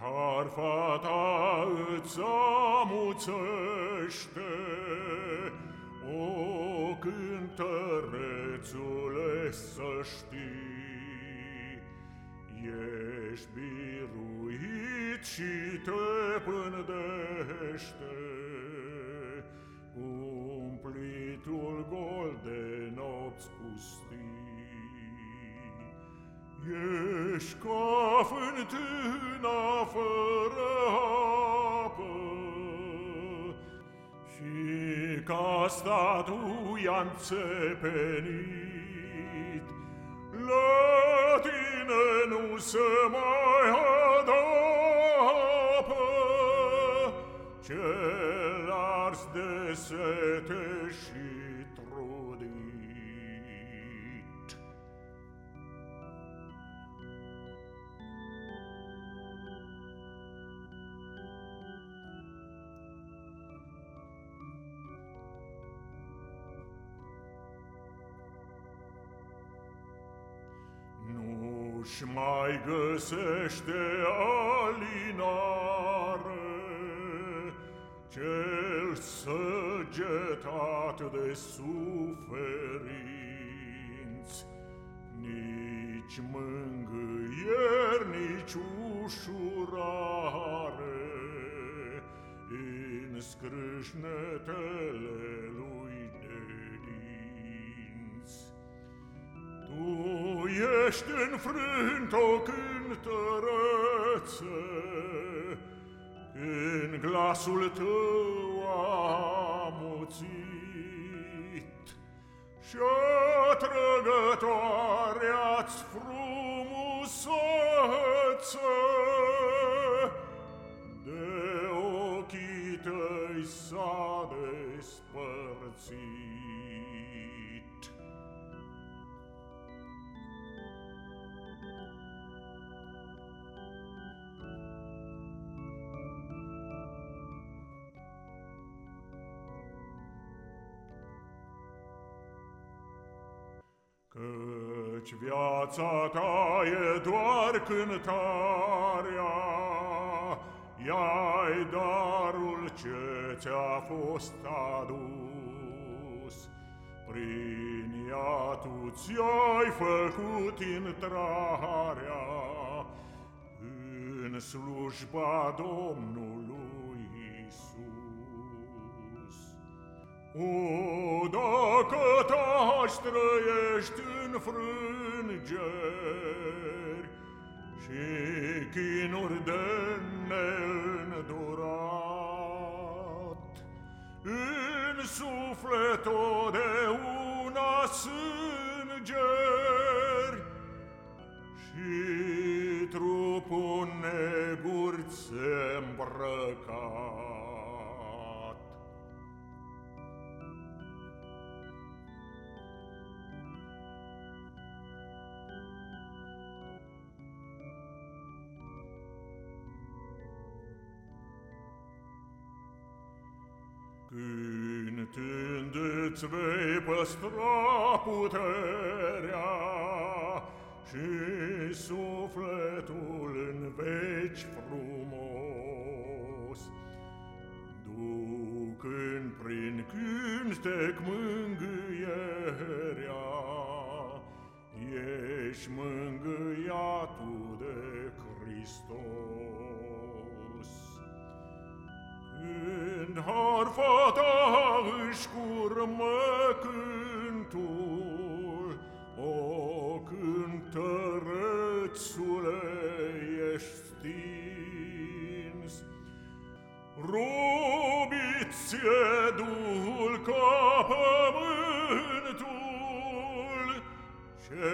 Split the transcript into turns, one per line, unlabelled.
Harfa ta îți amuțește, O cântărețule să știi, Ești biruit și te pândește Cumplitul gol de nopți pustii. Ești geschaffen tüna verhape. Și ca statuia înțepenit, la tine nu se mai adapă, cel ars de sete și Nu-și mai găsește alinare Cel săgetat de suferinți, Nici mângâieri, nici ușurare În scrâșnetele lui ești înfrânt, o cântărețe, În glasul tău amuțit, Și-o trăgătoare frumusețe, Căci viața ta e doar cântarea, Ia-i darul ce ți-a fost adus. Prin ea tu ți-ai făcut intrarea În slujba Domnului O, dacă t-aș trăiești în frângeri Și chinuri de neîndurat, În suflet una sângeri Și trupul negurți îmbrăcat. Cântând îți vei păstra puterea Și sufletul în veci frumos, Ducând prin cântec mângâierea, Ești mângâiatul de Hristos. își curmă cântul, O cântărețule ești stins. Rubiție ca pământul, Ce